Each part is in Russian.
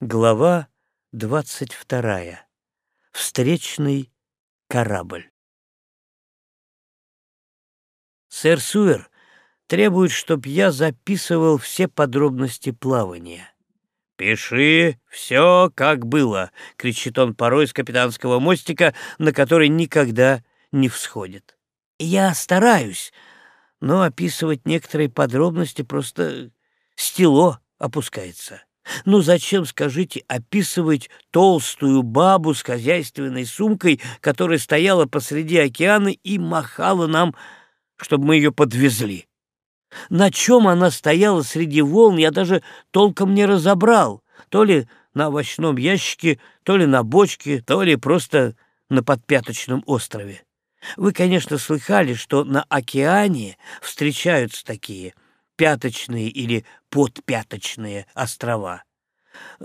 Глава двадцать вторая. Встречный корабль. Сэр Суэр требует, чтоб я записывал все подробности плавания. «Пиши все, как было!» — кричит он порой с капитанского мостика, на который никогда не всходит. «Я стараюсь, но описывать некоторые подробности просто стело опускается». Ну зачем, скажите, описывать толстую бабу с хозяйственной сумкой, которая стояла посреди океана и махала нам, чтобы мы ее подвезли? На чем она стояла среди волн, я даже толком не разобрал. То ли на овощном ящике, то ли на бочке, то ли просто на подпяточном острове. Вы, конечно, слыхали, что на океане встречаются такие – пяточные или подпяточные острова.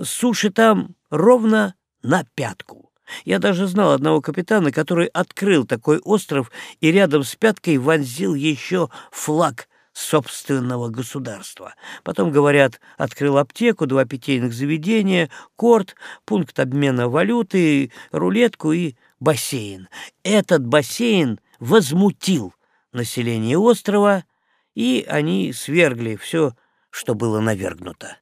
Суши там ровно на пятку. Я даже знал одного капитана, который открыл такой остров и рядом с пяткой вонзил еще флаг собственного государства. Потом, говорят, открыл аптеку, два питейных заведения, корт, пункт обмена валюты, рулетку и бассейн. Этот бассейн возмутил население острова, и они свергли все, что было навергнуто.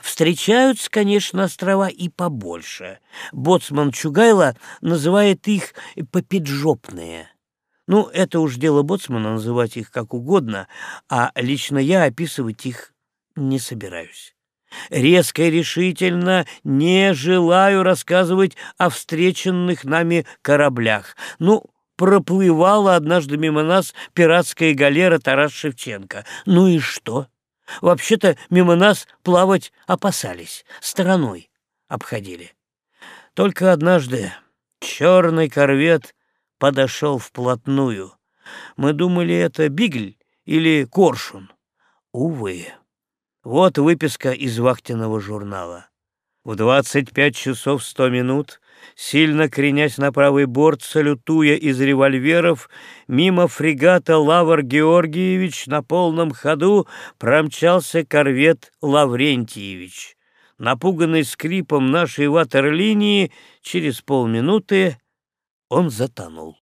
Встречаются, конечно, острова и побольше. Боцман Чугайло называет их «попиджопные». Ну, это уж дело боцмана называть их как угодно, а лично я описывать их не собираюсь. Резко и решительно не желаю рассказывать о встреченных нами кораблях. Ну, проплывала однажды мимо нас пиратская галера Тарас Шевченко. Ну и что? Вообще-то мимо нас плавать опасались, стороной обходили. Только однажды черный корвет подошел вплотную. Мы думали, это бигль или коршун. Увы. Вот выписка из вахтенного журнала. В двадцать пять часов сто минут сильно кренясь на правый борт, салютуя из револьверов, мимо фрегата Лавр Георгиевич на полном ходу промчался корвет Лаврентьевич. Напуганный скрипом нашей ватерлинии, через полминуты он затонул.